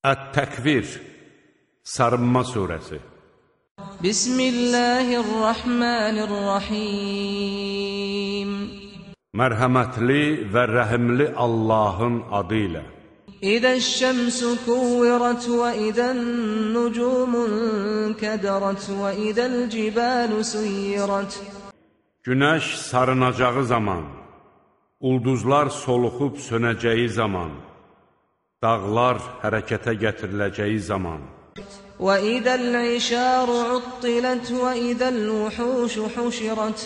Ət-Təkvir Sarınma Suresi. Bismillahirrahmanirrahim. Mərhəmətli və rəhimli Allahın adı ilə. İzəş-şəmsu kuvvirat və izən-nucumun kədərat və izəl-cibalu suyyirat. Günəş sarınacağı zaman, ulduzlar soluxub sönəcəyi zaman, dağlar hərəkətə gətiriləcəyi zaman, وَإِذَا الْعِشَارُ عُطِّلَتْ وَإِذَا الْوُحُوشُ حُشِرَتْ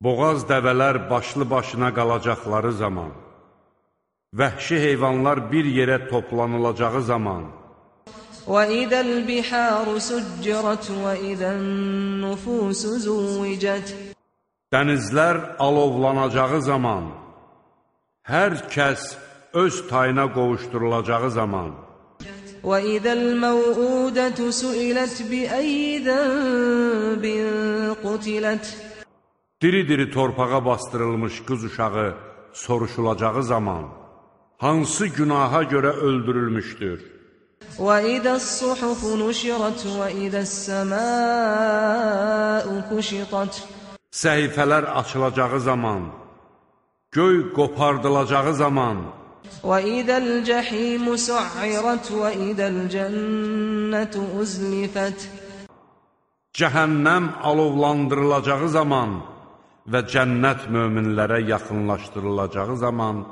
boğaz dəvələr başlı başına qalacaqları zaman, vəhşi heyvanlar bir yerə toplanılacağı zaman, وَإِذَا الْبِحَارُ سُجِّرَتْ وَإِذَا النُّفُوسُ زُوِّجَتْ dənizlər alovlanacağı zaman, hər kəs öz tayına qovuşdurulacağı zaman, وَإِذَا الْمَوْءُودَةُ سُئِلَتْ بِأَيِّ ذَنبٍ قُتِلَتْ diri-diri torpağa bastırılmış qız uşağı soruşulacağı zaman, hansı günaha görə öldürülmüşdür? وَإِذَا الصُّحُفُ نُشِرَتْ وَإِذَا السَّمَاءُ كُشِطَتْ Səhifələr açılacağı zaman, göy qopardılacağı zaman, وَإِذَا الْجَحِيمُ سُعِّرَتْ وَإِذَا الْجَنَّةُ أُزْلِفَتْ cəhənnəm alovlandırılacağı zaman və cənnət möminlərə yaxınlaşdırılacağı zaman,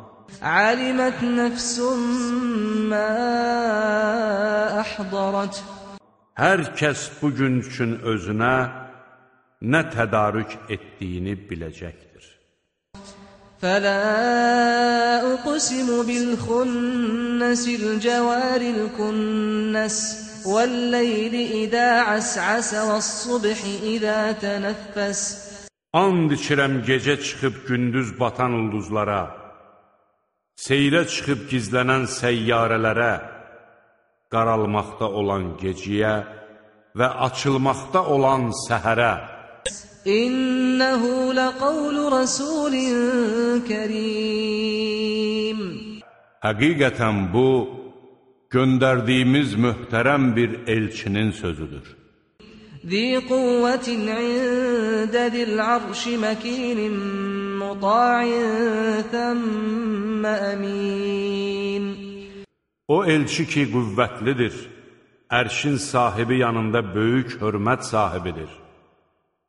عَلِمَتْ نَفْسٌ مَّا أَحْضَرَتْ hər kəs bu gün üçün özünə nə tədarük etdiyini biləcəkdir. فَلَا أُقْسِمُ بِالْخُنَّسِ الْجَوَارِ الْكُنَّسِ وَاللَّيْلِ إِذَا عَسْعَسَ وَالصُّبْحِ إِذَا تَنَفَّسَ And içirəm gecə çıxıb gündüz batan ulduzlara, seyrə çıxıb gizlənən səyyarələrə, qaralmaqda olan geciyə və açılmaqda olan səhərə. إِنَّهُ لَقَوْلُ رَسُولٍ كَرِيمٍ Həqiqətən bu, göndərdiyimiz möhtərəm bir elçinin sözüdür. ذِي قُوَّةٍ عِندَ ذِي الْعَرْشِ مَكِينٍ مُّطَاعٍ ثَمَّ أَمِينٍ O elçi ki, qüvvətlidir, ərşin sahibi yanında böyük hörmət sahibidir.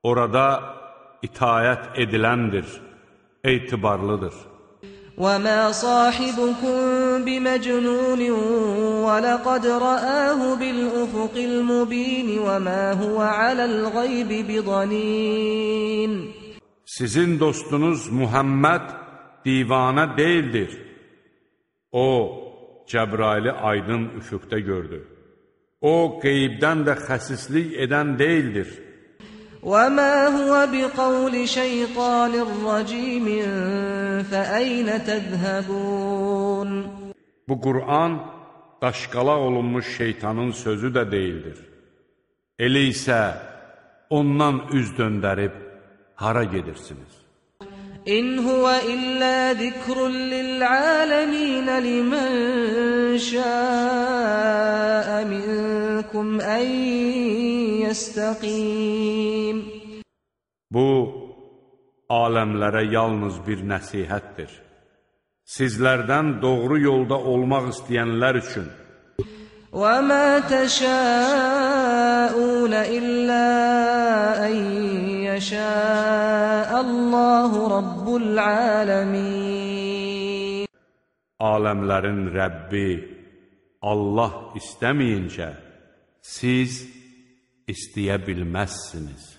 Orada itayət ediləndir, etibarlıdır. وَمَا صَاحِبُكُم بِمَجْنُونٍ وَلَقَدْ رَآهُ بِالْأُفُقِ الْمُبِينِ وَمَا هُوَ عَلَى الْغَيْبِ بِضَنِينٍ Sizin dostunuz Muhammed divana deyildir. O, Cəbraili aydın üfüqdə gördü. O, qeybdən də xəsislik edən deyildir. وَمَا هُوَ بِقَوْلِ شَيْطَانٍ رَّجِيمٍ فَأَيْنَ تَذْهَبُونَ Bu Qur'an daşqalaq olunmuş şeytanın sözü də deyildir. Elə isə ondan üz döndərib hara gedirsiniz? إِنْ هُوَ إِلَّا ذِكْرٌ لِّلْعَالَمِينَ لِمَن شَاءَ مِنكُمْ أَن يَسْتَقِيمَ Bu, aləmlərə yalnız bir nəsihətdir. Sizlərdən doğru yolda olmaq istəyənlər üçün وَمَا تَشَاءُونَ إِلَّا أَن يَشَاءَ اللَّهُ رَبُّ الْعَالَمِينَ aləmlərin Rəbbi Allah istəməyincə siz istəyə bilməzsiniz.